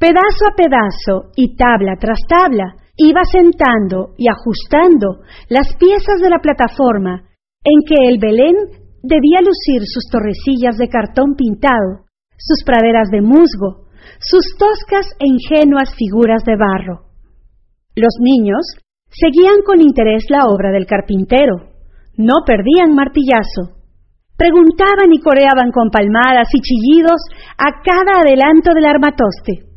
Pedazo a pedazo y tabla tras tabla, iba sentando y ajustando las piezas de la plataforma en que el Belén debía lucir sus torrecillas de cartón pintado, sus praderas de musgo, sus toscas e ingenuas figuras de barro. Los niños seguían con interés la obra del carpintero, no perdían martillazo. Preguntaban y coreaban con palmadas y chillidos a cada adelanto del armatoste.